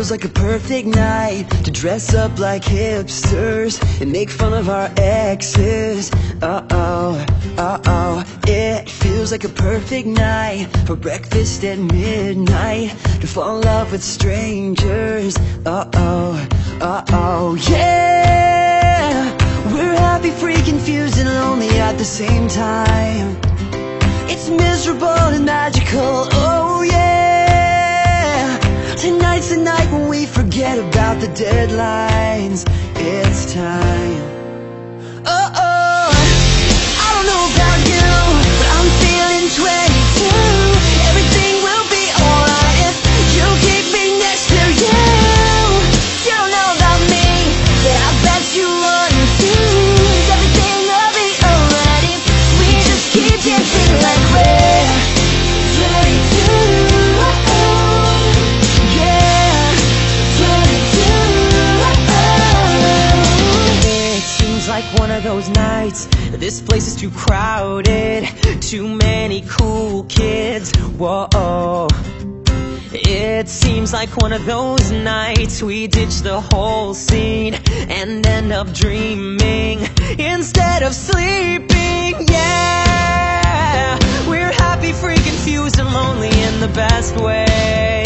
feels like a perfect night to dress up like hipsters and make fun of our exes. Uh oh, uh oh. It feels like a perfect night for breakfast at midnight to fall in love with strangers. Uh oh, uh oh, yeah. We're happy, free, confused, and lonely at the same time. It's miserable and magical, forget about the deadlines. It's time. Oh oh I don't know about you But I'm feeling 22 Everything will be alright if you keep me next to you. You don't know about me But I bet you want to Everything will be alright if we just keep dancing like we're 22 those nights This place is too crowded Too many cool kids Whoa it seems like one of those nights we ditch the whole scene and end up dreaming instead of sleeping. Yeah, we're happy, free, confused, and lonely in the best way.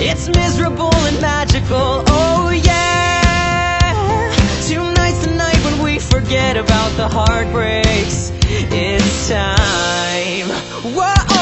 It's miserable and magical. Oh yeah, tonight's forget about the heartbreaks. It's time. Whoa.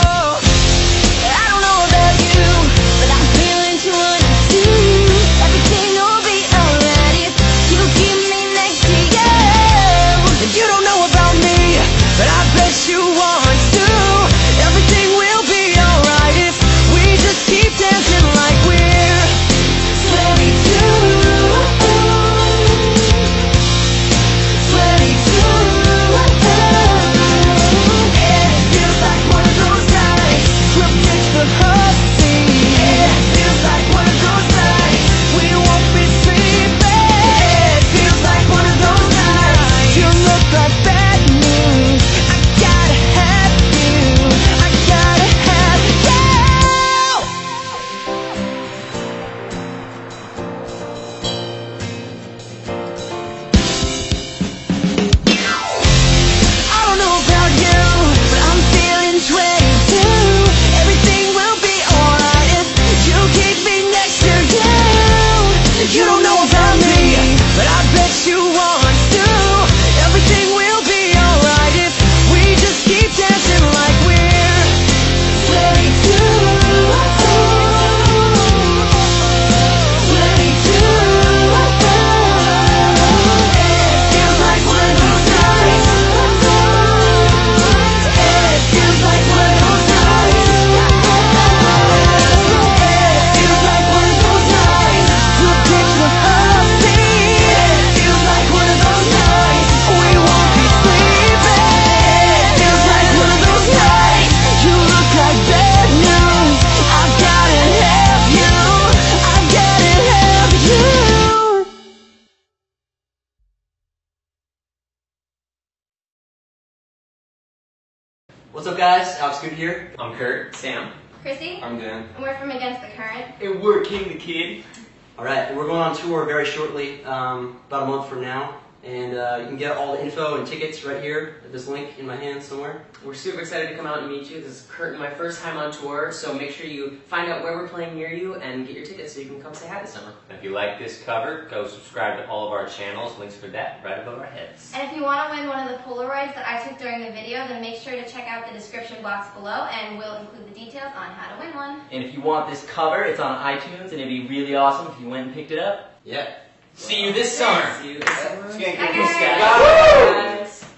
What's up, guys? Alex Goot here. I'm Kurt. Sam. Chrissy, I'm Dan. and we're from Against the Current. And we're King the Kid. All right, we're going on tour very shortly, um, about a month from now, and uh, you can get all the info and tickets right here at this link in my hand somewhere. We're super excited to come out and meet you. This is Kurt my first time on tour, so make sure you find out where we're playing near you and get your tickets so you can come say hi this summer. If you like this cover, go subscribe to all of our channels. Links for that right above our heads. And if you want to win one of the Polaroids that I took during the video, then make sure to check out the description box below, and we'll include the details on how to win one. And if you want this cover, it's on iTunes, and it'd be really awesome if you went and picked it up. Yeah. See you this summer. Bye, Skank guys. Bye.